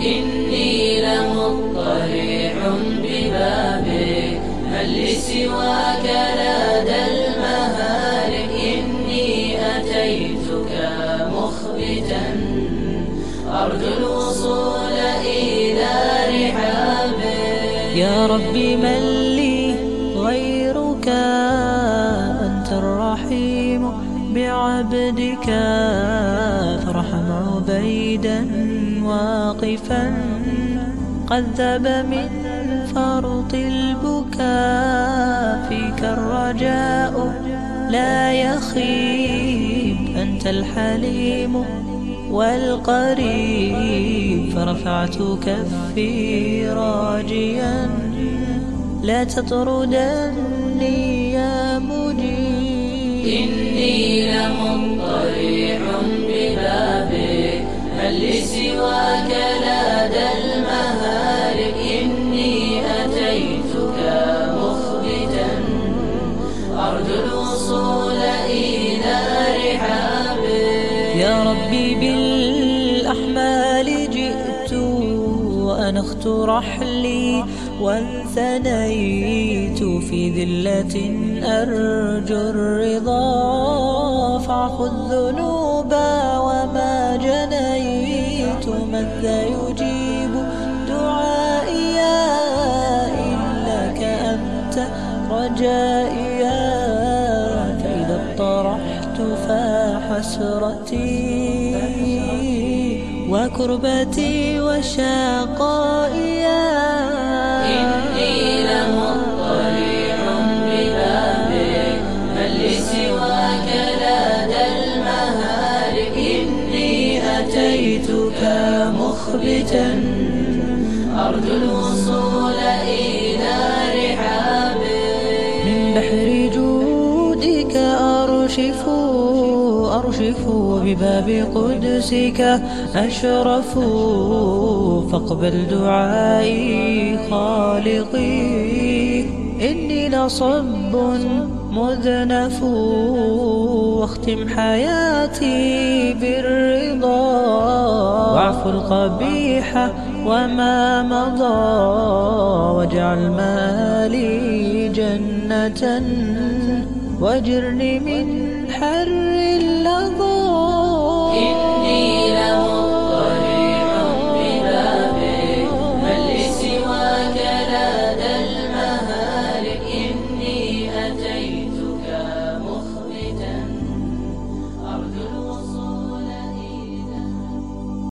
إني لمضطرع ببابك هل لسواك لدى المهالك إني أتيتك مخبتا أرجو الوصول إلى رحابك. يا ربي من لي غيرك أنت الرحيم. بعبدك فارحم عبيدا واقفا قد من فرط البكاء فيك الرجاء لا يخيب أنت الحليم والقريب فرفعت كفي راجيا لا تطردني يا مجيب إني لمضطرع ببابك هل لي وأنخت رحلي وانثنيت في ذلة أرجو الرضا. فاعف الذنوب وما جنيت. من ذا يجيب دعائي؟ إنك أنت رجائي. فإذا اطرحت فحسرتي. وكربتي وشقائي. إني لمضطرع ببابك هل لي سواك لدى المهالك إني أتيتك مخبتا أرجو الوصول إلى رحابك. من بحر جودك أرشف أرشف بباب قدسك أشرف فاقبل دعائي خالقي. إني لصب مذنف واختم حياتي بالرضا. واعف القبيح وما مضى واجعل مالي جنة واجرني من حر